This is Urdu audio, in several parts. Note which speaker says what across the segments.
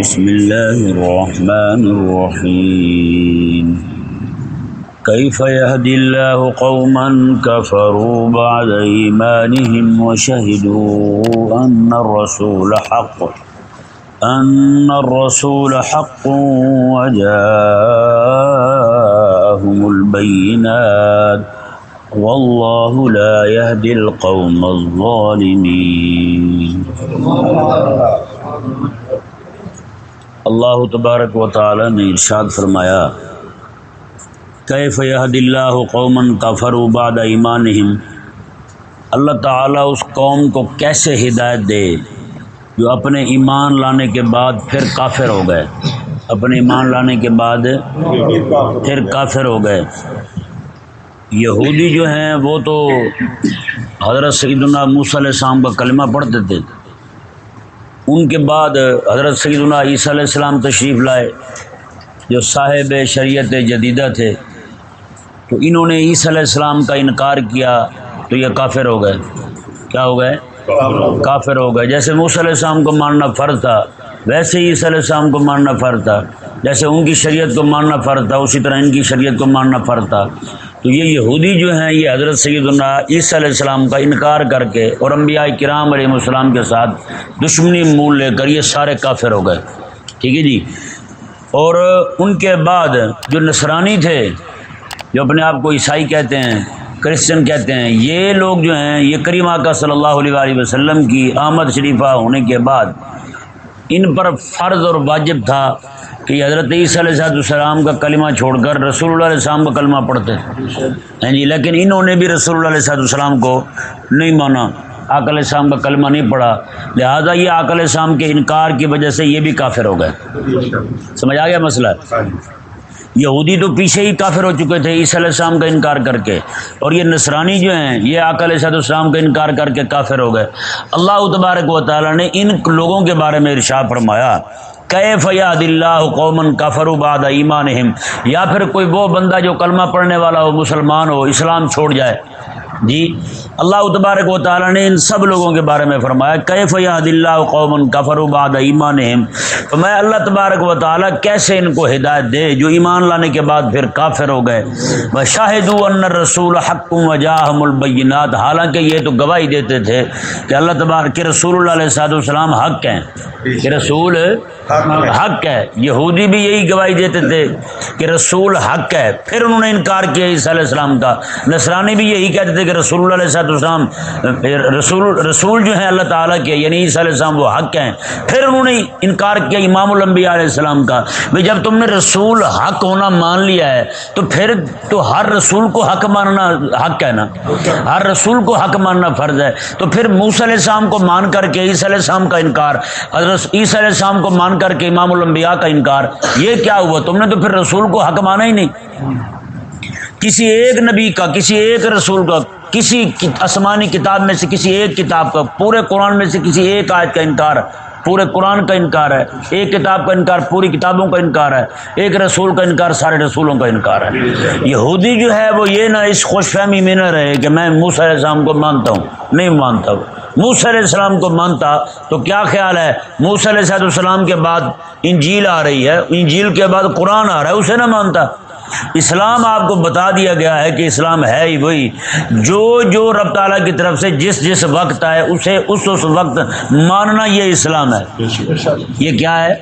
Speaker 1: بسم الله الرحمن الرحيم. كيف يهدي الله قوما كفروا بعد إيمانهم وشهدوا أن الرسول حق، أن الرسول حق وجاءهم البينات. والله لا يهدي القوم الظالمين. اللہ تبارک و تعالی نے ارشاد فرمایا، کیف یہد اللہ قومن کفر بعد ایمانہم؟ اللہ تعالیٰ اس قوم کو کیسے ہدایت دے جو اپنے ایمان لانے کے بعد پھر کافر ہو گئے؟ اپنے ایمان لانے کے بعد پھر کافر ہو گئے۔ یہودی جو ہیں وہ تو حضرت سیدنا موسیٰ علیہ السلام کا کلمہ پڑھتے تھے۔ ان کے بعد حضرت سیدنا عیسیٰ علیہ السلام تشریف لائے، جو صاحب شریعت جدیدہ تھے، تو انہوں نے عیسیٰ علیہ السلام کا انکار کیا، تو یہ کافر ہو گئے۔ کیا ہو گئے؟ کافر ہو گئے۔ جیسے موسیٰ علیہ السلام کو ماننا فرض تھا، ویسے ہی عیسیٰ علیہ السلام کو ماننا فرض تھا۔ جیسے ان کی شریعت کو ماننا فرض تھا، اسی طرح ان کی شریعت کو ماننا فرض تھا۔ تو یہ یہودی جو ہیں، یہ حضرت سید اللہ عیسیٰ علیہ السلام کا انکار کر کے اور انبیاء کرام علیہ السلام کے ساتھ دشمنی مول لے کر یہ سارے کافر ہو گئے۔ ٹھیک ہے جی؟ اور ان کے بعد جو نصرانی تھے، جو اپنے آپ کو عیسائی کہتے ہیں، کرسچن کہتے ہیں، یہ لوگ جو ہیں، یہ کریم آقا صلی اللہ علیہ وسلم کی آمد شریفہ ہونے کے بعد ان پر فرض اور واجب تھا کہ حضرت عیسیٰ علیہ السلام کا کلمہ چھوڑ کر رسول اللہ علیہ السلام کا کلمہ پڑھتے ہیں۔ جی لیکن انہوں نے بھی رسول اللہ علیہ السلام کو نہیں مانا۔ آک علیہ السلام کا کلمہ نہیں پڑھا۔ لہٰذا یہ آک علیہ السلام کے انکار کی وجہ سے یہ بھی کافر ہو گئے۔ سمجھ آ گیا مسئلہ؟ یہودی تو پیچھے ہی کافر ہو چکے تھے، عیسی علیہ السلام کا انکار کر کے۔ اور یہ نصرانی جو ہیں، یہ آک علیہ السلام کا انکار کر کے کافر ہو گئے۔ اللہ تبارک و تعالیٰ نے ان لوگوں کے بارے میں ارشاد فرمایا، کیف یاد اللہ قومن کافر بعد ایمان یا پھر کوئی وہ بندہ جو کلمہ پڑھنے والا ہو، مسلمان ہو، اسلام چھوڑ جائے۔ جی اللہ تبارک و تعالیٰ نے ان سب لوگوں کے بارے میں فرمایا، کیف یاد اللہ قومن کفر بعد ایمان تو میں اللہ تبارک و تعالیٰ کیسے ان کو ہدایت دے جو ایمان لانے کے بعد پھر کافر ہو گئے؟ وہ شاہد ان رسول حق وجاہم البینات، حالانکہ یہ تو گواہی دیتے تھے کہ اللہ تبارک کے رسول اللہ علیہ صاحب السلام حق ہیں، کہ رسول حق ہے۔ یہودی بھی یہی گواہی دیتے تھے کہ رسول حق ہے۔ پھر انہوں نے انکار کیا عیسیٰ علیہ السلام کا۔ نصرانی بھی یہی کہتے تھے کہ رسول اللہ علیہ السلام رسول رسول جو ہیں اللہ تعالیٰ کے یعنی عیسیٰ علیہ السلام وہ حق ہیں۔ پھر انہوں نے انکار کیا امام الانبیاء علیہ السلام کا بھائی جب تم نے رسول حق ہونا مان لیا ہے، تو پھر تو ہر رسول کو حق ماننا حق ہے نا؟ ہر رسول کو حق ماننا فرض ہے۔ تو پھر موسیٰ علیہ السلام کو مان کر کے عیسیٰ علیہ السلام کا انکار، حضرت عیسیٰ علیہ السلام کو مان کر کے امام الانبیاء کا انکار، یہ کیا ہوا؟ تم نے تو پھر رسول کو حق مانا ہی نہیں۔ کسی ایک نبی کا، کسی ایک رسول کا، کسی آسمانی کتاب میں سے کسی ایک کتاب کا، پورے قرآن میں سے کسی ایک آیت کا انکار۔ پورے قرآن کا انکار ہے۔ ایک کتاب کا انکار، پوری کتابوں کا انکار ہے۔ ایک رسول کا انکار، سارے رسولوں کا انکار ہے۔ یہودی جو ہے وہ یہ نہ اس خوش فہمی میں نہ رہے کہ میں موسیٰ علیہ السلام کو مانتا ہوں۔ نہیں مانتا ہوں موسیٰ علیہ السلام کو مانتا، تو کیا خیال ہے؟ موسیٰ علیہ السلام کے بعد انجیل آ رہی ہے، انجیل کے بعد قرآن آ رہا ہے، اسے نہ مانتا۔ اسلام آپ کو بتا دیا گیا ہے کہ اسلام ہے ہی وہی۔ جو جو رب تعالیٰ کی طرف سے جس جس وقت آئے، اسے اس اس وقت ماننا یہ اسلام ہے۔ یہ کیا ہے؟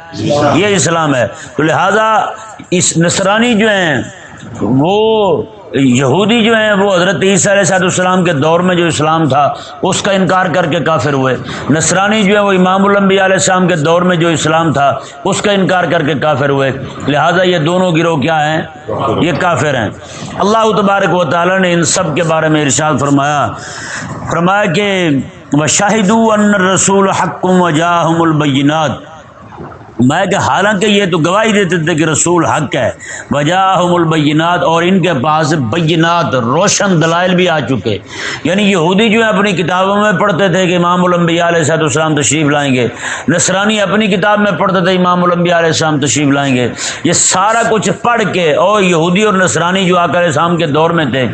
Speaker 1: یہ اسلام ہے۔ تو لہذا اس نصرانی جو ہیں، وہ یہودی جو ہیں، وہ حضرت عیسیٰ علیہ صاحب السلام کے دور میں جو اسلام تھا، اس کا انکار کر کے کافر ہوئے۔ نصرانی جو ہے وہ امام الانبیاء علیہ السلام کے دور میں جو اسلام تھا، اس کا انکار کر کے کافر ہوئے۔ لہٰذا یہ دونوں گروہ کیا ہیں؟ یہ کافر ہیں۔ اللہ تبارک و تعالیٰ نے ان سب کے بارے میں ارشاد فرمایا۔ فرمایا کہ وہ شاہد رسول حکم و جاہم البینات میں کہ حالانکہ یہ تو گواہی دیتے تھے کہ رسول حق ہے۔ وجہ البینات اور ان کے پاس بینات روشن دلائل بھی آ چکے۔ یعنی یہودی جو ہے اپنی کتابوں میں پڑھتے تھے کہ امام الانبیاء علیہ صاحب السلام تشریف لائیں گے۔ نصرانی اپنی کتاب میں پڑھتے تھے امام الانبیاء علیہ السلام تشریف لائیں گے۔ یہ سارا کچھ پڑھ کے اور یہودی اور نصرانی جو آک علیہ السلام کے دور میں تھے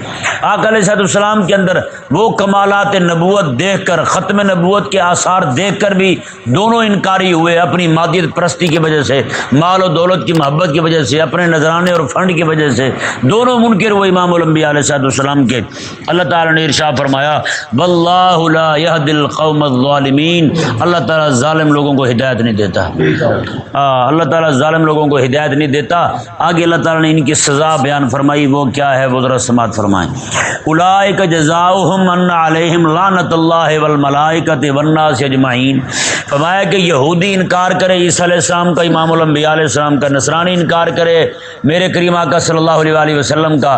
Speaker 1: آک علیہ صاحب السلام کے اندر وہ کمالات نبوت دیکھ کر، ختم نبوت کے آثار دیکھ کر بھی دونوں انکاری ہوئے۔ اپنی مادیت پرست پرستی کی وجہ سے، مال و دولت کی محبت کی وجہ سے، اپنے نذرانے اور فنڈ کی وجہ سے، دونوں منکر وہ امام الانبیاء علیہ صاحب السلام کے۔ اللہ تعالیٰ نے ارشا فرمایا بلّہ دل قوم الظالمین اللہ تعالیٰ ظالم لوگوں کو ہدایت نہیں دیتا۔ اللہ تعالیٰ ظالم لوگوں کو ہدایت نہیں دیتا۔ آگے اللہ تعالیٰ نے ان کی سزا بیان فرمائی، وہ کیا ہے؟ وہ ذرا سماعت فرمائیں۔ الائے کا جزاؤہم ان علیہم لعنت اللہ والملائکۃ والناس اجمعین۔ فرمایا کہ یہودی انکار کرے، عیسیٰ علیہ السلام کا امام الانبیاء علیہ السلام کا نصرانی انکار کرے، میرے کریم آقا صلی اللہ علیہ وسلم کا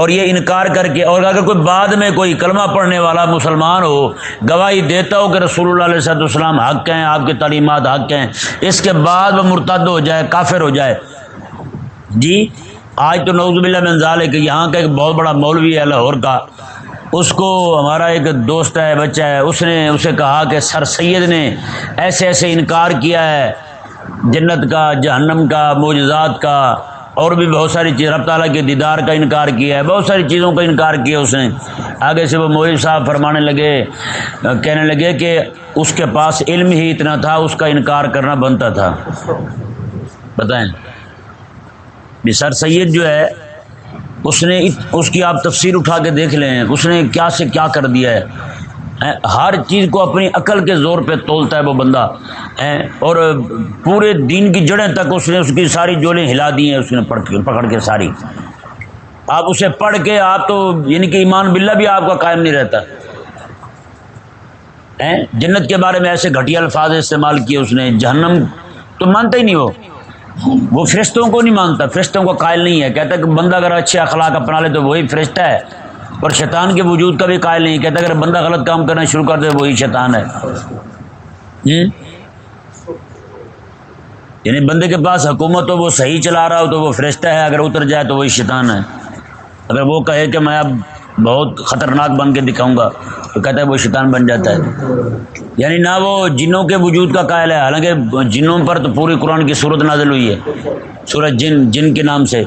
Speaker 1: اور یہ انکار کر کے، اور اگر کوئی بعد میں کوئی کلمہ پڑھنے والا مسلمان ہو، گواہی دیتا ہو کہ رسول اللہ علیہ صاحب السلام حق ہیں، آپ کی تعلیمات حق ہیں، اس کے بعد وہ مرتد ہو جائے، کافر ہو جائے۔ جی آج تو نوز باللہ منظال ہے کہ یہاں کا ایک بہت بڑا مولوی ہے لاہور کا اس کو ہمارا ایک دوست ہے، بچہ ہے، اس نے اسے کہا کہ سر سید نے ایسے ایسے انکار کیا ہے، جنت کا، جہنم کا، معجزات کا، اور بھی بہت ساری چیز، رب تعالیٰ کے دیدار کا انکار کیا ہے، بہت ساری چیزوں کا انکار کیا اس نے۔ آگے سے وہ مولوی صاحب فرمانے لگے، کہنے لگے کہ اس کے پاس علم ہی اتنا تھا، اس کا انکار کرنا بنتا تھا۔ بتائیں۔ سر سید جو ہے اس نے اس کی آپ تفسیر اٹھا کے دیکھ لیں، اس نے کیا سے کیا کر دیا ہے؟ ہر چیز کو اپنی عقل کے زور پہ تولتا ہے وہ بندہ۔ اور پورے دین کی جڑیں تک اس نے اس کی ساری جولیں ہلا دی ہیں، اس نے پڑھ کے، پکڑ کے ساری۔ آپ اسے پڑھ کے، آپ تو یعنی کہ ایمان باللہ بھی آپ کا قائم نہیں رہتا۔ جنت کے بارے میں ایسے گھٹیا الفاظ استعمال کیے اس نے، جہنم تو مانتا ہی نہیں وہ۔ وہ فرشتوں کو نہیں مانتا، فرشتوں کو قائل نہیں ہے۔ کہتا کہ بندہ اگر اچھے اخلاق اپنا لے تو وہی فرشتہ ہے۔ اور شیطان کے وجود کا بھی قائل نہیں کہتا اگر بندہ غلط کام کرنا شروع کر دے، وہی شیطان ہے۔ یعنی بندے کے پاس حکومت ہو، وہ صحیح چلا رہا ہو تو وہ فرشتہ ہے، اگر اتر جائے تو وہی شیطان ہے۔ اگر وہ کہے کہ میں اب بہت خطرناک بن کے دکھاؤں گا۔ تو کہتا ہے وہ شیطان بن جاتا ہے۔ یعنی نہ وہ جنوں کے وجود کا قائل ہے، حالانکہ جنوں پر تو پوری قرآن کی صورت نازل ہوئی ہے سورج جن جن کے نام سے۔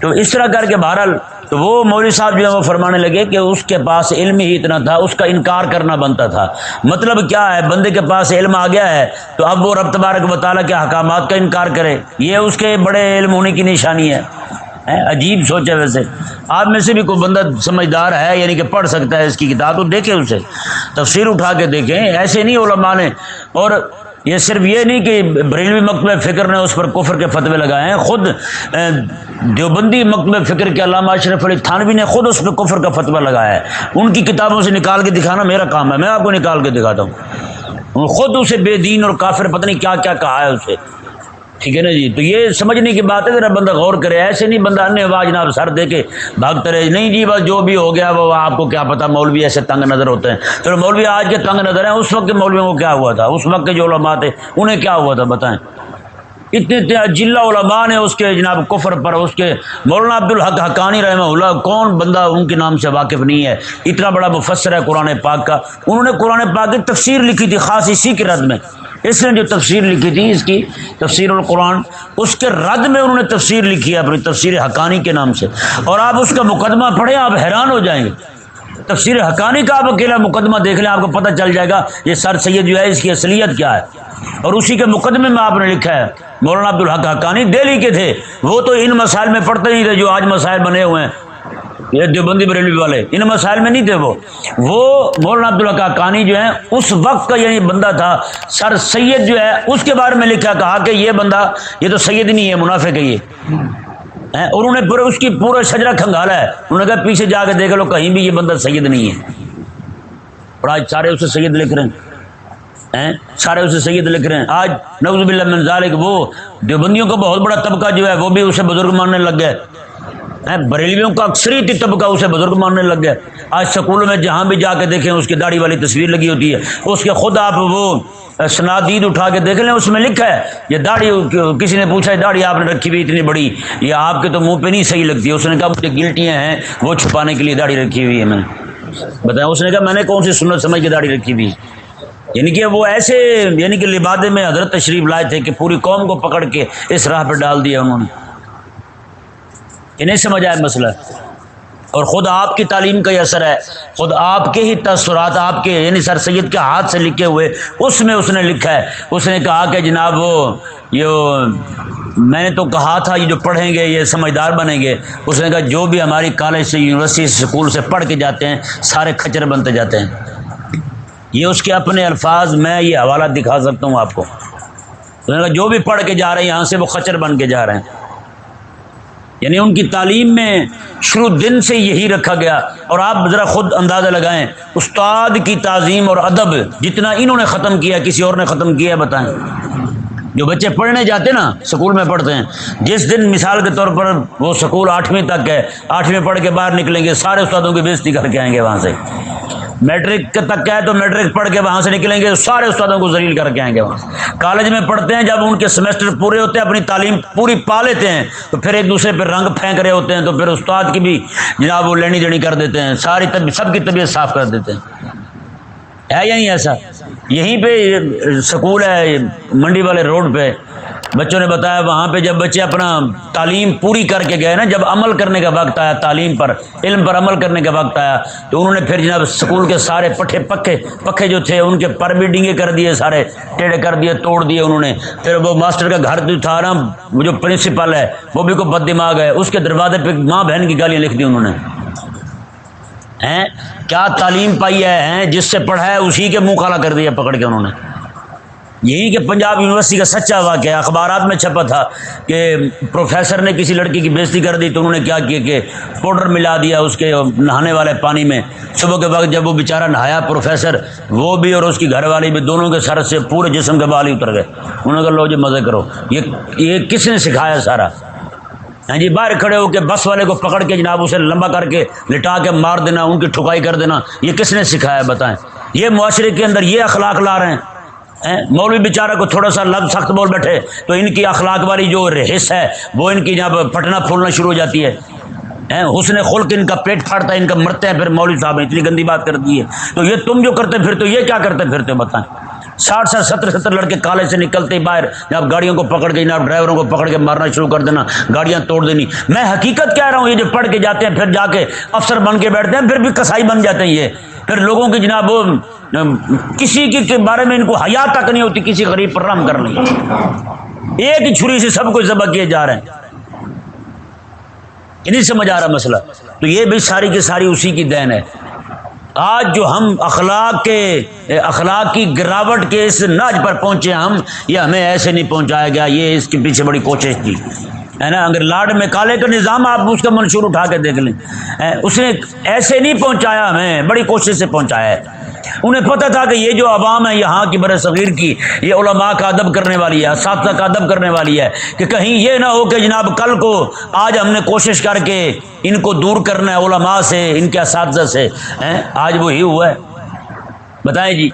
Speaker 1: تو اس طرح کر کے بہرحال تو وہ مولوی صاحب جو ہے وہ فرمانے لگے کہ اس کے پاس علم ہی اتنا تھا، اس کا انکار کرنا بنتا تھا۔ مطلب کیا ہے، بندے کے پاس علم آ گیا ہے تو اب وہ رب تبارک مطالعہ کے حکامات کا انکار کرے۔ یہ اس کے بڑے علم ہونے کی نشانی ہے۔ عجیب سوچ ہے ویسے۔ آپ میں سے بھی کوئی بندہ سمجھدار ہے یعنی کہ پڑھ سکتا ہے اس کی کتاب، تو دیکھیں اسے۔ تفسیر اٹھا کے دیکھیں، ایسے نہیں علماء نے۔ اور یہ صرف یہ نہیں کہ بریلوی مکتب فکر نے اس پر کفر کے فتوے لگائے ہیں، خود دیوبندی مکتب فکر کے علامہ اشرف علی تھانوی نے خود اس پہ کفر کا فتویٰ لگایا ہے۔ ان کی کتابوں سے نکال کے دکھانا میرا کام ہے، میں آپ کو نکال کے دکھاتا ہوں۔ خود اسے بے دین اور کافر پتہ نہیں کیا کیا کہا ہے اسے۔ ٹھیک ہے نا جی؟ تو یہ سمجھنے کی بات ہے ذرا بندہ غور کرے، ایسے نہیں بندہ انہیں آواز نہ سر دے کے بھاگتے رہے۔ نہیں جی بس جو بھی ہو گیا، وہ آپ کو کیا پتا، مولوی ایسے تنگ نظر ہوتے ہیں۔ چلو مولوی آج کے تنگ نظر ہیں، اس وقت کے مولویوں کو کیا ہوا تھا؟ اس وقت کے جو علماء تھے، انہیں کیا ہوا تھا بتائیں؟ اتنے اتنے علماء نے اس کے جناب کفر پر، اس کے مولانا عبد الحق حقانی رحمہ اللہ، کون بندہ ان کے نام سے واقف نہیں ہے؟ اتنا بڑا مفسر ہے قرآن پاک کا۔ انہوں نے قرآن پاک کی تفسیر لکھی تھی خاص اسی کی رد میں۔ اس نے جو تفسیر لکھی تھی، اس کی تفسیر القرآن، اس کے رد میں انہوں نے تفسیر لکھی ہے اپنی تفسیر حقانی کے نام سے۔ اور آپ اس کا مقدمہ پڑھیں، آپ حیران ہو جائیں گے۔ تفسیر حقانی کا آپ اکیلا مقدمہ دیکھ لیں، آپ کو پتہ چل جائے گا یہ سر سید جو ہے، اس کی اصلیت کیا ہے۔ اور اسی کے مقدمے میں آپ نے لکھا ہے، مولانا عبدالحق حقانی دہلی کے تھے۔ وہ تو ان مسائل میں پڑھتے نہیں تھے جو آج مسائل بنے ہوئے ہیں۔ یہ دیوبندی بریلوی والے ان مسائل میں نہیں تھے وہ۔ وہ مولانا عبداللہ کا جو ہے، اس وقت کا یعنی بندہ تھا، سر سید جو ہے، اس کے بارے میں لکھا، کہا کہ یہ بندہ، یہ تو سید نہیں ہے منافع کا یہ۔ اور انہوں نے پورے اس کی پورا شجرا کھنگالا ہے۔ انہوں نے کہا، پیچھے جا کے دیکھ لو، کہیں بھی یہ بندہ سید نہیں ہے۔ اور آج سارے اسے سید لکھ رہے ہیں۔ سارے اسے سید لکھ رہے ہیں۔ آج نوز باللہ من ذالک، وہ دیوبندیوں کا بہت بڑا طبقہ جو ہے، وہ بھی اسے بزرگ ماننے لگ گئے۔ بریلویوں کا اکثریتی طبقہ اسے بزرگ ماننے لگ گیا۔ آج سکولوں میں جہاں بھی جا کے دیکھیں، اس کی داڑھی والی تصویر لگی ہوتی ہے۔ اس کے خود آپ وہ سنادید اٹھا کے دیکھ لیں، اس میں لکھا ہے، یہ داڑھی کسی نے پوچھا ہے داڑھی آپ نے رکھی ہوئی اتنی بڑی؟ یہ آپ کے تو منہ پہ نہیں صحیح لگتی۔ ہے اس نے کہا، مجھے گلٹیاں ہیں، وہ چھپانے کے لیے داڑھی رکھی ہوئی ہے میں نے۔ بتایا اس نے کہا، میں نے کون سی سنت سمجھ کے داڑھی رکھی ہوئی؟ یعنی کہ وہ ایسے یعنی کہ لبادے میں حضرت تشریف لائے تھے کہ پوری قوم کو پکڑ کے اس راہ پہ ڈال دیا انہوں نے۔ یہ نہیں سمجھ آیا مسئلہ۔ اور خود آپ کی تعلیم کا یہ اثر ہے۔ خود آپ کے ہی تاثرات آپ کے یعنی سر سید کے ہاتھ سے لکھے ہوئے، اس میں اس نے لکھا ہے۔ اس نے کہا کہ جناب وہ، یہ میں نے تو کہا تھا، یہ جو پڑھیں گے، یہ سمجھدار بنیں گے۔ اس نے کہا جو بھی ہماری کالج سے، یونیورسٹی سے اسکول سے پڑھ کے جاتے ہیں، سارے کھچر بنتے جاتے ہیں۔ یہ اس کے اپنے الفاظ، میں یہ حوالہ دکھا سکتا ہوں آپ کو۔ جو بھی پڑھ کے جا رہے ہیں، یہاں سے وہ خچر بن کے جا رہے ہیں۔ یعنی ان کی تعلیم میں شروع دن سے یہی رکھا گیا اور آپ ذرا خود اندازہ لگائیں، استاد کی تعظیم اور ادب جتنا انہوں نے ختم کیا، کسی اور نے ختم کیا بتائیں۔ جو بچے پڑھنے جاتے نا، سکول میں پڑھتے ہیں، جس دن مثال کے طور پر وہ سکول آٹھویں تک ہے، آٹھویں پڑھ کے باہر نکلیں گے، سارے استادوں کی بےزتی کر کے آئیں گے وہاں سے۔ میٹرک تک ہے تو میٹرک پڑھ کے وہاں سے نکلیں گے، سارے استادوں کو ذلیل کر کے آئیں گے وہاں۔ کالج میں پڑھتے ہیں، جب ان کے سیمسٹر پورے ہوتے ہیں، اپنی تعلیم پوری پا لیتے ہیں، تو پھر ایک دوسرے پہ رنگ پھینک رہے ہوتے ہیں، تو پھر استاد کی بھی جناب وہ لینی دینی کر دیتے ہیں، ساری طبی، سب کی طبیعت صاف کر دیتے ہیں۔ ہے یا نہیں ایسا؟ یہیں پہ سکول ہے منڈی والے روڈ پہ بچوں نے بتایا وہاں پہ جب بچے اپنا تعلیم پوری کر کے گئے نا، جب عمل کرنے کا وقت آیا، تعلیم پر، علم پر عمل کرنے کا وقت آیا، تو انہوں نے پھر جناب سکول کے سارے پٹھے پکے پکے جو تھے، ان کے پر بھی ڈنگے کر دیے، سارے ٹیڑے کر دیے، توڑ دیے انہوں نے۔ پھر وہ ماسٹر کا گھر جو تھا نا، وہ جو پرنسپل ہے، وہ بھی کوئی بد دماغ ہے۔ اس کے دروازے پہ ماں بہن کی گالیاں لکھ دی انہوں نے۔ کیا تعلیم پائی ہے؟ جس سے پڑھا ہے، اسی کے منہ کالا کر دیا، پکڑ کے انہوں نے۔ یہی کہ پنجاب یونیورسٹی کا سچا واقعہ اخبارات میں چھپا تھا کہ پروفیسر نے کسی لڑکی کی بےزتی کر دی تو انہوں نے کیا کیا کہ پاؤڈر ملا دیا اس کے نہانے والے پانی میں۔ صبح کے وقت جب وہ بیچارہ نہایا پروفیسر، وہ بھی اور اس کی گھر والی بھی دونوں کے سر سے پورے جسم کے بال ہی اتر گئے۔ انہوں نے کہا، لو جی مزے کرو۔ یہ یہ کس نے سکھایا سارا؟ ہاں جی باہر کھڑے ہو کے بس والے کو پکڑ کے جناب اسے لمبا کر کے لٹا کے مار دینا، ان کی ٹھکائی کر دینا، یہ کس نے سکھایا بتائیں؟ یہ معاشرے کے اندر یہ اخلاق لا رہے ہیں۔ مولوی بیچارہ کو تھوڑا سا لب سخت بول بیٹھے۔ تو ان کی اخلاق والی جو حص ہے، وہ ان کی جب پٹنا پھولنا شروع ہو جاتی ہے۔ حسن خلق ان کا پیٹ پھاڑتا ہے، ان کا مرتے ہیں، پھر مولوی صاحب نے اتنی گندی بات کر دی ہے۔ تو یہ تم جو کرتے پھرتے یہ کیا کرتے پھرتے بتائیں۔ ساٹھ ساٹھ ستر ستر لڑکے کالج سے نکلتے باہر، جب گاڑیوں کو پکڑ کے جناب ڈرائیوروں کو پکڑ کے مارنا شروع کر دینا، گاڑیاں توڑ دینی۔ میں حقیقت کہہ رہا ہوں، یہ جو پڑھ کے جاتے ہیں، پھر جا کے افسر بن کے بیٹھتے ہیں، پھر بھی کسائی بن جاتے ہیں یہ۔ پھر لوگوں کی جناب کسی کے بارے میں ان کو حیا تک نہیں ہوتی، کسی غریب پر رحم کر ایک ہی چھری سے سب کو ذبح کیے جا رہے ہیں۔ نہیں سمجھ آ رہا مسئلہ۔ تو یہ بھی ساری کی ساری اسی کی دین ہے۔ آج جو ہم اخلاق کے، اخلاق کی گراوٹ کے اس ناج پر پہنچے ہم، یہ ہمیں ایسے نہیں پہنچایا گیا، یہ اس کے پیچھے بڑی کوشش تھی۔ ہے نا؟ اگر لاڈ میں کالے کا نظام آپ اس کا منشور اٹھا کے دیکھ لیں۔ اس نے ایسے نہیں پہنچایا ہمیں، بڑی کوشش سے پہنچایا ہے۔ انہیں پتہ تھا کہ یہ جو عوام ہے یہاں کی بر صغیر کی، یہ علماء کا ادب کرنے والی ہے، اساتذہ کا ادب کرنے والی ہے کہ کہیں یہ نہ ہو کہ جناب کل کو آج ہم نے کوشش کر کے ان کو دور کرنا ہے علماء سے، ان کے اساتذہ سے۔ آج وہی ہوا ہے۔ بتائیں جی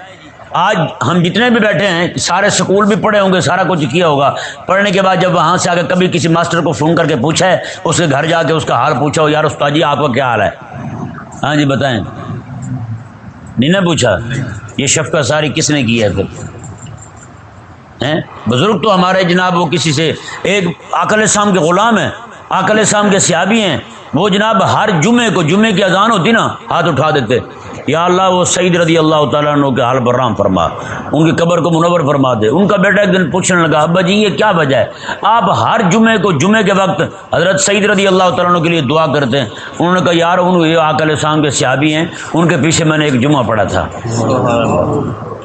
Speaker 1: آج ہم جتنے بھی بیٹھے ہیں، سارے سکول بھی پڑھے ہوں گے، سارا کچھ کیا ہوگا۔ پڑھنے کے بعد جب وہاں سے آگے کبھی کسی ماسٹر کو فون کر کے پوچھا ہے، اس کے گھر جا کے اس کا حال پوچھا ہو، یار استاد جی آپ کا کیا حال ہے؟ ہاں جی بتائیں۔ نہیں نہ پوچھا یہ شفقہ ساری کس نے کی ہے پھر؟ بزرگ تو ہمارے جناب وہ کسی سے ایک عقل شام کے غلام ہیں عقل شام کے سیابی ہیں۔ وہ جناب ہر جمعے کو جمعے کی اذان ہوتی نا، ہاتھ اٹھا دیتے۔ یا اللہ وہ سعید رضی اللہ تعالیٰ عنہ کے حال برام فرما، ان کی قبر کو منور فرما دے۔ ان کا بیٹا ایک دن پوچھنے لگا، ابا جی یہ کیا وجہ ہے؟ آپ ہر جمعے کو، جمعے کے وقت حضرت سعید رضی اللہ تعالیٰ عنہ کے لیے دعا کرتے ہیں۔ انہوں نے کہا، یار ان یہ آکل شام کے سیابی ہیں، ان کے پیچھے میں نے ایک جمعہ پڑھا تھا۔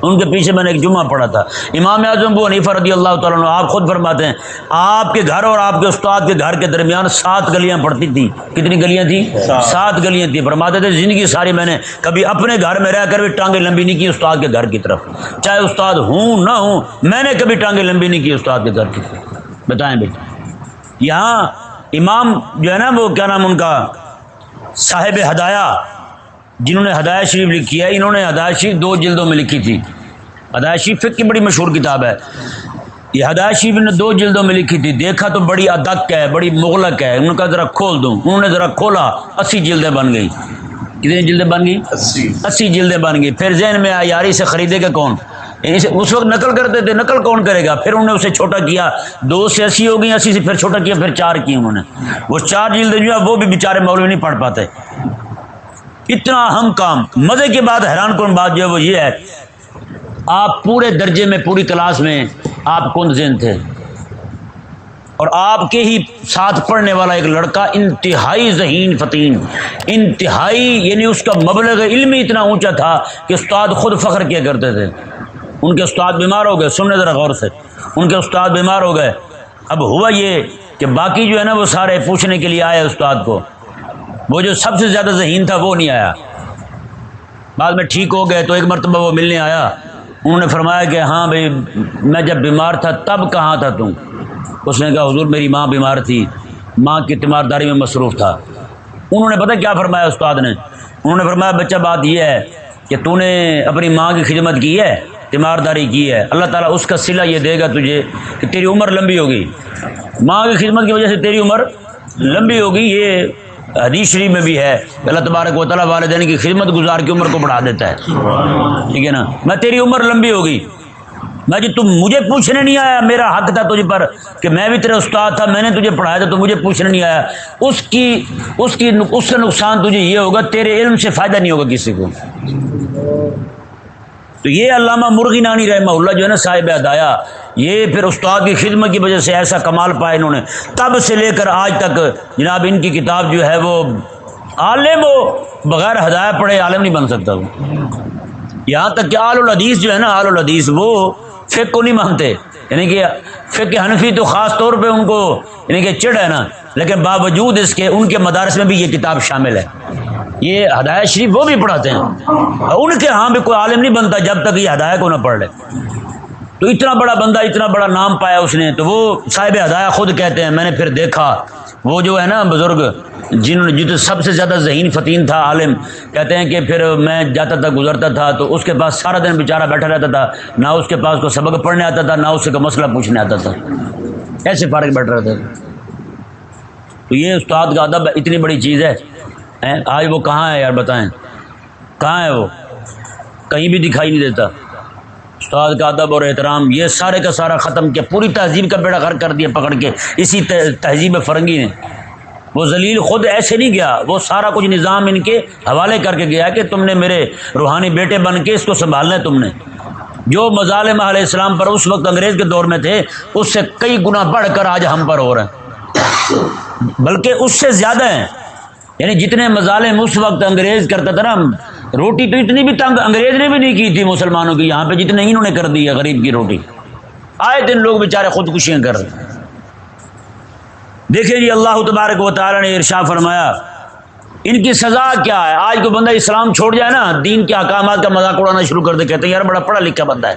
Speaker 1: ان کے پیچھے میں نے ایک جمعہ پڑھا تھا۔ امام اعظم حنیفہ رضی اللہ تعالیٰ عنہ آپ خود فرماتے ہیں آپ کے گھر اور آپ کے استاد کے گھر کے درمیان سات گلیاں پڑتی تھیں۔ کتنی گلیاں تھیں؟ سات۔ گلیاں تھیں۔ فرماتے تھے زندگی ساری میں نے کبھی اپنے گھر میں رہ کر بھی ٹانگیں لمبی نہیں کی استاد کے گھر کی طرف۔ چاہے استاد ہوں نہ ہوں میں نے کبھی ٹانگیں لمبی نہیں کی استاد کے گھر کی طرف۔ بتائیں بیٹا۔ یہاں امام جو ہے نا وہ کیا نام ان کا صاحب ہدایا جنہوں نے ہدایت شریف لکھی ہے انہوں نے ہدایت شریف دو جلدوں میں لکھی تھی۔ ہدایت شریف فک کی بڑی مشہور کتاب ہے۔ یہ ہدایت شریف نے دو جلدوں میں لکھی تھی۔ دیکھا تو بڑی ادک ہے بڑی مغلق ہے۔ انہوں نے کہا ذرا کھول دوں۔ انہوں نے ذرا کھولا اسی جلدیں بن گئی کتنی جلدیں بن گئی اسی۔ جلدیں بن گئی پھر ذہن میں یاری سے خریدے گا کون؟ اس وقت نقل کرتے تھے نقل کون کرے گا؟ پھر انہوں نے اسے چھوٹا کیا۔ دو سے اسی ہو گئی اسی سے پھر چھوٹا کیا پھر چار کی انہوں نے۔ وہ چار جلدیں جو ہے وہ بھی بیچارے مولوی نہیں پڑھ پاتے۔ اتنا اہم کام۔ مزے کی بات حیران کن بات جو ہے وہ یہ ہے، آپ پورے درجے میں، پوری کلاس میں آپ کون ذہن تھے۔ اور آپ کے ہی ساتھ پڑھنے والا ایک لڑکا انتہائی ذہین فتیم انتہائی یعنی اس کا مبلغ علم ہی اتنا اونچا تھا کہ استاد خود فخر کیا کرتے تھے۔ ان کے استاد بیمار ہو گئے، سننے ذرا غور سے۔ ان کے استاد بیمار ہو گئے۔ اب ہوا یہ کہ باقی جو ہے نا وہ سارے پوچھنے کے لیے آئے استاد کو۔ وہ جو سب سے زیادہ ذہین تھا وہ نہیں آیا۔ بعد میں ٹھیک ہو گئے تو ایک مرتبہ وہ ملنے آیا۔ انہوں نے فرمایا کہ ہاں بھائی، میں جب بیمار تھا تب کہاں تھا تم؟ اس نے کہا، حضور، میری ماں بیمار تھی۔ ماں کی تیمارداری میں مصروف تھا۔ انہوں نے پتہ کیا فرمایا استاد نے؟ انہوں نے فرمایا، بچہ، بات یہ ہے کہ تو نے اپنی ماں کی خدمت کی ہے، تیمارداری کی ہے۔ اللہ تعالیٰ اس کا صلہ یہ دے گا تجھے کہ تیری عمر لمبی ہوگی۔ ماں کی خدمت کی وجہ سے تیری عمر لمبی ہوگی، یہ حدیث شریف میں بھی ہے۔ اللہ تبارک و تعالیٰ والدین کی خدمت گزار کی عمر کو بڑھا دیتا ہے۔ ٹھیک ہے نا؟ میں تیری عمر لمبی ہوگی میں جی تم مجھے پوچھنے نہیں آیا، میرا حق تھا تجھ پر کہ میں بھی تیرے استاد تھا، میں نے تجھے پڑھایا تھا، تو مجھے پوچھنے نہیں آیا۔ اس کی اس کی، اس کا نقصان تجھے یہ ہوگا، تیرے علم سے فائدہ نہیں ہوگا کسی کو۔ تو یہ علامہ مرغی نانی رحمہ اللہ جو ہے نا صاحب ادایا یہ پھر استاد کی خدمت کی وجہ سے ایسا کمال پایا انہوں نے۔ تب سے لے کر آج تک جناب ان کی کتاب جو ہے وہ عالم وہ بغیر ہدایت پڑھے عالم نہیں بن سکتا۔ وہ یہاں تک کہ آل الحدیث جو ہے نا، آل الحدیث وہ فک کو نہیں مانتے۔ یعنی کہ فک حنفی تو خاص طور پہ ان کو یعنی کہ چڑ ہے نا، لیکن باوجود اس کے ان کے مدارس میں بھی یہ کتاب شامل ہے۔ یہ ہدایت شریف وہ بھی پڑھاتے ہیں۔ ان کے ہاں بھی کوئی عالم نہیں بنتا جب تک یہ ہدایت کو نہ پڑھ لے۔ تو اتنا بڑا بندہ، اتنا بڑا نام پایا اس نے، تو وہ صاحب ہدایہ خود کہتے ہیں، میں نے پھر دیکھا، وہ جو ہے نا بزرگ جنہوں نے جو سب سے زیادہ ذہین فتین تھا، عالم، کہتے ہیں کہ پھر میں جاتا تھا، گزرتا تھا، تو اس کے پاس سارا دن بیچارہ بیٹھا رہتا تھا۔ نہ اس کے پاس کو سبق پڑھنے آتا تھا، نہ اس سے مسئلہ پوچھنے آتا تھا۔ ایسے فارغ بیٹھ رہتا تھا تو یہ استاد کا ادب اتنی بڑی چیز ہے۔ آج وہ کہاں ہے یار؟ بتائیں۔ کہاں ہے وہ؟ کہیں بھی دکھائی نہیں دیتا۔ استاد کا ادب اور احترام، یہ سارے کا سارا ختم کیا۔ پوری تہذیب کا بیڑا گھر کر دیا پکڑ کے۔ اسی تہذیب فرنگی نے۔ وہ ذلیل خود ایسے نہیں گیا۔ وہ سارا کچھ نظام ان کے حوالے کر کے گیا کہ تم نے میرے روحانی بیٹے بن کے اس کو سنبھالنا ہے تم نے۔ جو مظالم علیہ السلام پر اس وقت انگریز کے دور میں تھے، اس سے کئی گنا بڑھ کر آج ہم پر ہو رہے ہیں۔ بلکہ اس سے زیادہ ہیں۔ یعنی جتنے مظالم اس وقت انگریز کرتا تھا نا، روٹی تو اتنی بھی تنگ انگریز نے بھی نہیں کی تھی مسلمانوں کی، یہاں پہ جتنے انہوں نے کر دی ہے غریب کی روٹی۔ آئے دن لوگ بیچارے خودکشیاں کر رہے دیکھیں جی اللہ تبارک و تعالیٰ نے ارشا فرمایا، ان کی سزا کیا ہے؟ آج کو بندہ اسلام چھوڑ جائے نا، دین کے احکامات کا مذاق اڑانا شروع کر دے، کہتے ہیں، یار بڑا پڑھا لکھا بندہ ہے۔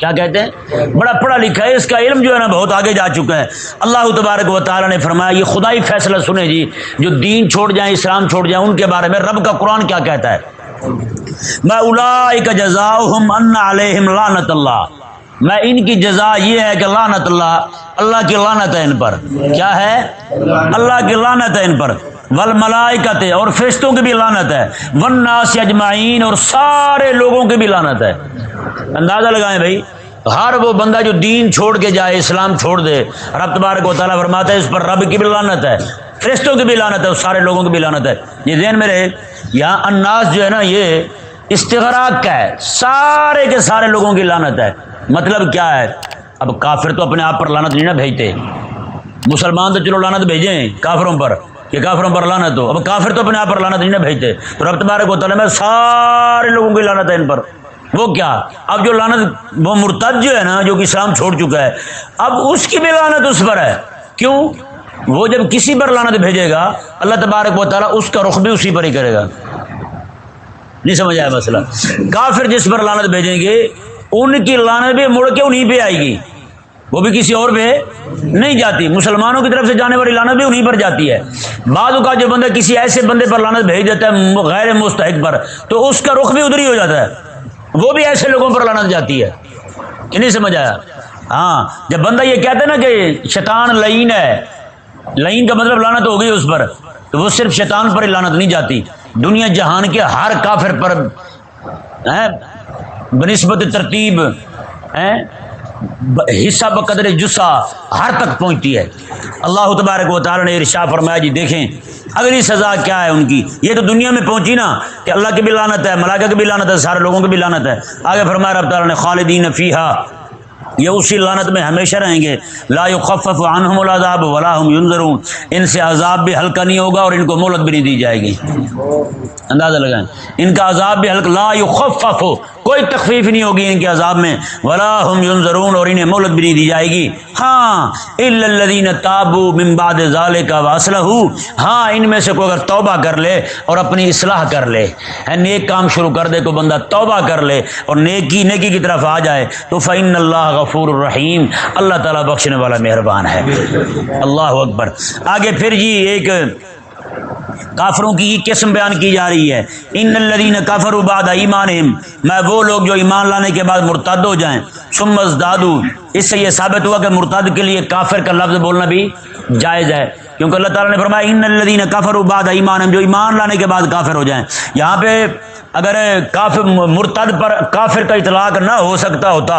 Speaker 1: کیا کہتے ہیں؟ بڑا پڑھا لکھا ہے، اس کا علم جو ہے نا بہت آگے جا چکا ہے۔ اللہ تبارک و تعالیٰ نے فرمایا، یہ خدائی فیصلہ سنے جی جو دین چھوڑ جائیں، اسلام چھوڑ جائیں، ان کے بارے میں رب کا قرآن کیا کہتا ہے؟ میں الا کا جزا علیہم لانت اللہ۔ میں ان کی جزا یہ ہے کہ لانت اللہ اللہ کی لانت ہے ان پر۔ کیا ہے؟ اللہ کی لانت ہے ان پر۔ ول ملائکت اور فرشتوں کی بھی لانت ہے ون ناس اجمعین اور سارے لوگوں کی بھی لانت ہے۔ اندازہ لگائیں بھائی، ہر وہ بندہ جو دین چھوڑ کے جائے، اسلام چھوڑ دے، رب تبارک و تعالیٰ فرماتا ہے، اس پر رب کی بھی لانت ہے، فرشتوں کی بھی لانت ہے سارے لوگوں کی بھی لانت ہے۔ یہ ذہن میں رہے، یہاں اناس جو ہے نا، یہ استغراق کا ہے، سارے کے سارے لوگوں کی لانت ہے۔ مطلب کیا ہے؟ اب کافر تو اپنے آپ پر لانت نہیں نہ بھیجتے۔ مسلمان تو چلو لانت بھیجیں کافروں پر۔ کہ کافروں پر لانت ہو۔ اب کافر تو اپنے آپ پر لانت نہیں نہ بھیجتے۔ تو رب تبارک و تعالیٰ میں سارے لوگوں کی لانت ہے ان پر۔ وہ کیا؟ اب جو لانت وہ مرتد جو ہے نا، جو کہ اسلام چھوڑ چکا ہے، اب اس کی بھی لانت اس پر ہے۔ کیوں؟ وہ جب کسی پر لانت بھیجے گا، اللہ تبارک و تعالیٰ اس کا رخ بھی اسی پر ہی کرے گا۔ نہیں سمجھ آیا مسئلہ؟ کافر جس پر لانت بھیجیں گے، ان کی لانت بھی مڑ کے انہیں پہ آئے گی۔ وہ بھی کسی اور پہ نہیں جاتی۔ مسلمانوں کی طرف سے جانے والی لانت بھی انہیں پر جاتی ہے۔ بعض کا جو بندہ کسی ایسے بندے پر لانت بھیج دیتا ہے غیر مستحق پر، تو اس کا رخ بھی ادھر ہی ہو جاتا ہے۔ وہ بھی ایسے لوگوں پر لانت جاتی ہے۔ یہ نہیں سمجھ آیا؟ ہاں جب بندہ یہ کہتا ہے نا کہ شیطان لعین ہے لائن کا مطلب لانت ہو گئی اس پر، تو وہ صرف شیطان پر ہی لانت نہیں جاتی۔ دنیا جہان کے ہر کافر پر بنسبت ترتیب حصہ بقدر جسا ہر تک پہنچتی ہے۔ اللہ تبارک و تعالیٰ نے ارشا فرمایا جی دیکھیں، اگلی سزا کیا ہے ان کی؟ یہ تو دنیا میں پہنچی نا کہ اللہ کی بھی لانت ہے، ملائکہ کی بھی لانت ہے، سارے لوگوں کی بھی لانت ہے۔ آگے فرمایا، رب تعالیٰ نے خالدین فیحا یہ اسی لانت میں ہمیشہ رہیں گے۔ لا يخفف عنہم العذاب ولا هم ينظرون۔ ان سے عذاب بھی ہلکا نہیں ہوگا اور ان کو مہلت بھی نہیں دی جائے گی۔ اندازہ لگائیں۔ ان کا عذاب بھی ہلکا، لا يخفف کوئی تخفیف نہیں ہوگی ان کے عذاب میں۔ ولا هم ينظرون اور انہیں مہلت بھی نہیں دی جائے گی۔ ہاں الا الذين تابوا من بعد ذلك واصلحوا ہاں ان میں سے کوئی اگر توبہ کر لے اور اپنی اصلاح کر لے ہے نیک کام شروع کر دے کوئی بندہ توبہ کر لے اور نیکی نیکی کی طرف آ جائے۔ تو فإن اللہ غفور الرحیم اللہ تعالیٰ بخشنے والا مہربان ہے۔ اللہ اکبر۔ آگے پھر جی ایک کافروں کی قسم بیان کی جا رہی ہے۔ ان الذین کافر بعد ایمان میں وہ لوگ جو ایمان لانے کے بعد مرتد ہو جائیں۔ سمز دادو اس سے یہ ثابت ہوا کہ مرتد کے لیے کافر کا لفظ بولنا بھی جائز ہے۔ کیونکہ اللہ تعالیٰ نے فرمایا، ان الدین کافر بعد ایمان جو ایمان لانے کے بعد کافر ہو جائیں. یہاں پہ اگر کافر مرتد پر کافر کا اطلاق نہ ہو سکتا ہوتا،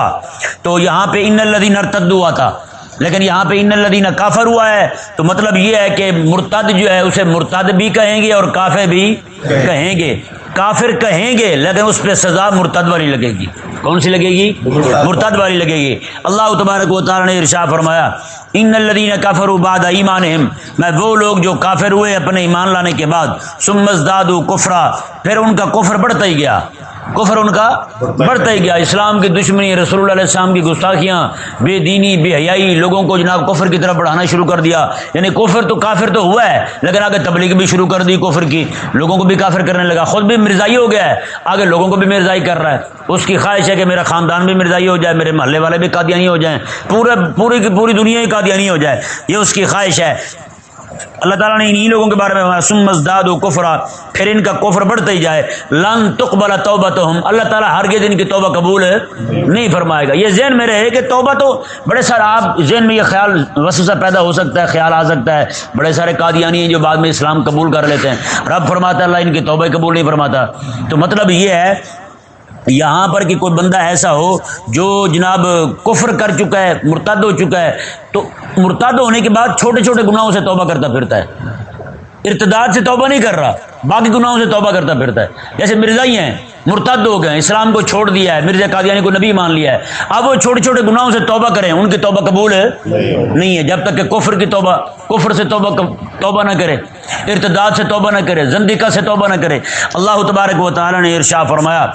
Speaker 1: تو یہاں پہ ان الدین ارتد ہوا تھا لیکن یہاں پہ ان الدین کافر ہوا ہے، تو مطلب یہ ہے کہ مرتد جو ہے، اسے مرتد بھی کہیں گے اور کافر بھی کہیں گے۔ کافر کہیں گے لیکن اس پہ سزا مرتد والی لگے گی۔ کون سی لگے گی؟ مرتد. والی لگے گی۔ اللہ تبارک و تعالی نے ارشاد فرمایا ان الذین کفروا بعد ایمانہم میں وہ لوگ جو کافر ہوئے اپنے ایمان لانے کے بعد ثم ازدادوا کفرا پھر ان کا کفر بڑھتا ہی گیا۔ کفر ان کا بڑھتا ہی گیا۔ اسلام کی دشمنی رسول اللہ علیہ السلام کی گستاخیاں بے دینی بے حیائی لوگوں کو جناب کفر کی طرف بڑھانا شروع کر دیا۔ یعنی کفر تو کافر تو ہوا ہے لیکن آگے تبلیغ بھی شروع کر دی کفر کی۔ لوگوں کو بھی کافر کرنے لگا۔ خود بھی مرزائی ہو گیا ہے، آگے لوگوں کو بھی مرزائی کر رہا ہے۔ اس کی خواہش ہے کہ میرا خاندان بھی مرزائی ہو جائے، میرے محلے والے بھی قادیانی ہو جائیں۔ پورے، پوری کی پوری دنیا ہی قادیانی ہو جائے۔ یہ اس کی خواہش ہے۔ اللہ تعالیٰ نے انہی لوگوں کے بارے میں سم مزداد و کفرا، پھر ان کا کفر بڑھتا ہی جائے۔ لن تقبل توبہ تو ہم اللہ تعالیٰ ہر کے دن کی توبہ قبول نہیں فرمائے گا۔ یہ ذہن میں رہے کہ توبہ تو بڑے سارے آپ ذہن میں یہ خیال وسوسہ پیدا ہو سکتا ہے، خیال آ سکتا ہے۔ بڑے سارے قادیانی ہیں جو بعد میں اسلام قبول کر لیتے ہیں۔ رب فرماتا اللہ ان کی توبہ قبول نہیں فرماتا۔ تو مطلب یہ ہے یہاں پر کہ کوئی بندہ ایسا ہو جو جناب کفر کر چکا ہے، مرتد ہو چکا ہے، تو مرتد ہونے کے بعد چھوٹے چھوٹے گناہوں سے توبہ کرتا پھرتا ہے۔ ارتداد سے توبہ نہیں کر رہا، باقی گناہوں سے توبہ کرتا پھرتا ہے۔ جیسے مرزا ہی ہیں، مرتد ہو گئے، اسلام کو چھوڑ دیا ہے، مرزا قادیانی کو نبی مان لیا ہے۔ اب وہ چھوٹے چھوٹے گناہوں سے توبہ کریں، ان کی توبہ قبول ہے؟ نہیں ہے۔ جب تک کہ کفر کی توبہ، کفر سے توبہ توبہ نہ کرے، ارتداد سے توبہ نہ کرے زندیقہ سے توبہ نہ کرے۔ اللہ تبارک و تعالیٰ نے ارشا فرمایا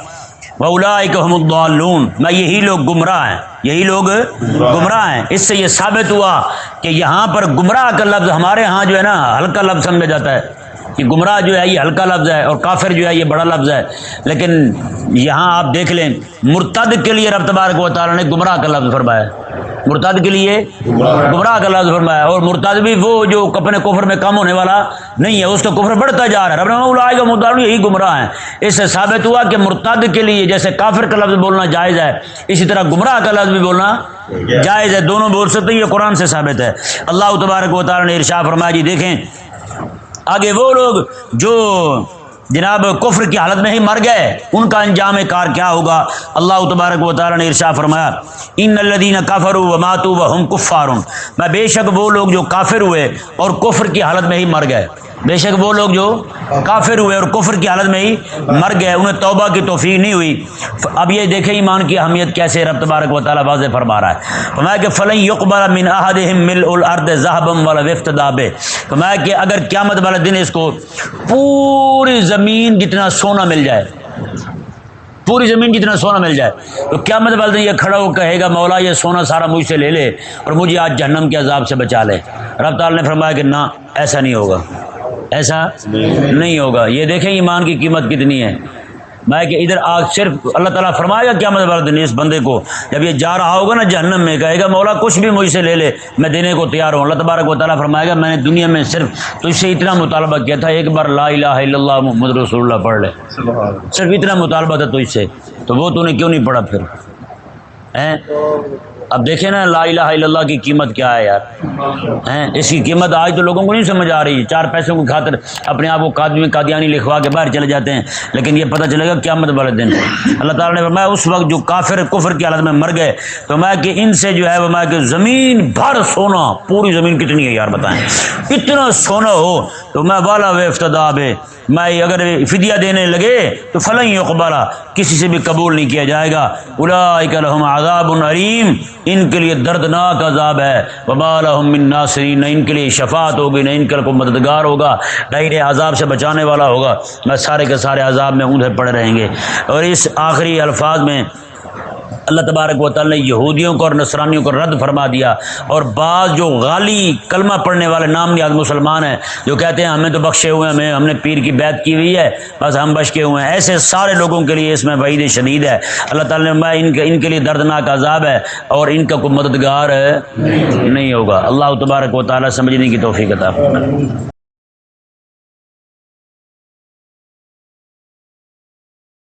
Speaker 1: الضالون۔ میں یہی لوگ گمراہ ہیں۔ یہی لوگ گمراہ ہیں۔ اس سے یہ ثابت ہوا کہ یہاں پر گمراہ کا لفظ ہمارے ہاں جو ہے نا، ہلکا لفظ سمجھا جاتا ہے۔ کہ گمراہ جو ہے یہ ہلکا لفظ ہے اور کافر جو ہے یہ بڑا لفظ ہے، لیکن یہاں آپ دیکھ لیں، مرتد کے لیے رب تبارک و تعالیٰ نے گمراہ کا لفظ فرمایا۔ مرتد کے لیے گمراہ کا لفظ فرمایا اور مرتد بھی وہ جو اپنے کفر میں کم ہونے والا نہیں ہے، اس کا کفر بڑھتا جا رہا ہے۔ رب نے مدار یہی گمراہ ہیں۔ اس سے ثابت ہوا کہ مرتد کے لیے جیسے کافر کا لفظ بولنا جائز ہے، اسی طرح گمراہ کا لفظ بھی بولنا جائز ہے۔ دونوں بول سکتے ہیں، یہ قرآن سے ثابت ہے۔ اللہ تبارک و تعالیٰ نے ارشا فرمایا جی دیکھیں آگے وہ لوگ جو جناب کفر کی حالت میں ہی مر گئے، ان کا انجام کار کیا ہوگا؟ اللہ تبارک و تعالیٰ نے ارشا فرمایا، ان الدین کافر و ماتو و ہم کفار میں بے شک وہ لوگ جو کافر ہوئے اور کفر کی حالت میں ہی مر گئے۔ بے شک وہ لوگ جو کافر ہوئے اور کفر کی حالت میں ہی مر گئے، انہیں توبہ کی توفیق نہیں ہوئی۔ اب یہ دیکھیں ایمان کی اہمیت کیسے رب تبارک و تعالیٰ واضح فرما رہا ہے۔ فرمایا کہ فلن یقبل من احدهم مل الارض ذهبا ولا وفتداب فرمایا کہ اگر قیامت والے دن اس کو پوری زمین جتنا سونا مل جائے، پوری زمین جتنا سونا مل جائے، تو کیا مطلب والدین یہ کھڑا ہو کہے گا، مولا یہ سونا سارا مجھ سے لے لے اور مجھے آج جہنم کے عذاب سے بچا لے۔ رب تعالیٰ نے فرمایا کہ نہ، ایسا نہیں ہوگا۔ ایسا نہیں ہوگا۔ یہ دیکھیں ایمان کی قیمت کتنی ہے۔ میں کہ ادھر آگ صرف اللہ تعالیٰ فرمائے گا کیا مطلب اس بندے کو جب یہ جا رہا ہوگا نا جہنم میں کہے گا مولا کچھ بھی مجھ سے لے لے میں دینے کو تیار ہوں۔ اللہ تبارک و تعالیٰ فرمائے گا میں نے دنیا میں صرف تجھ سے اتنا مطالبہ کیا تھا ایک بار لا الہ الا اللہ محمد رسول اللہ پڑھ لے۔ صرف اتنا مطالبہ تھا تجھ سے تو وہ تو نے کیوں نہیں پڑھا پھر؟ اب دیکھیں نا لا الہ الا اللہ کی قیمت کیا ہے یار؟ ہیں؟ اس کی قیمت آج تو لوگوں کو نہیں سمجھ آ رہی۔ چار پیسوں کی خاطر اپنے آپ کو قادمی قادیانی لکھوا کے باہر چلے جاتے ہیں۔ لیکن یہ پتہ چلے گا قیامت والے دن۔ اللہ تعالیٰ نے فرمایا، اس وقت جو کافر کفر کی حالت میں مر گئے تو میں کہ ان سے جو ہے وہ میں کہ زمین بھر سونا، پوری زمین کتنی ہے یار بتائیں۔ اتنا سونا ہو، تو میں والا و افتدا بے۔ میں اگر فدیہ دینے لگے، تو فلاں اقبالا کسی سے بھی قبول نہیں کیا جائے گا۔ لهم عذاب العریم ان کے لیے دردناک عذاب ہے۔ وبا لهم من ناصرین نہ ان کے لیے شفاعت ہوگی، نہ ان کے کو مددگار ہوگا، نہ انہیں عذاب سے بچانے والا ہوگا۔ میں سارے کے سارے عذاب میں اونھے پڑے رہیں گے۔ اور اس آخری الفاظ میں اللہ تبارک و تعالی نے یہودیوں کو اور نصرانیوں کو رد فرما دیا اور بعض جو غالی کلمہ پڑھنے والے نام نیاز مسلمان ہیں جو کہتے ہیں ہمیں تو بخشے ہوئے ہمیں، ہم نے پیر کی بیعت کی ہوئی ہے، بس ہم بچ کے ہوئے ہیں۔ ایسے سارے لوگوں کے لیے اس میں وعید شدید ہے۔ اللہ تعالیٰ نے ان کے ان کے لیے دردناک عذاب ہے اور ان کا کوئی مددگار نہیں ہوگا۔ اللہ تبارک و تعالیٰ سمجھنے کی توفیق عطا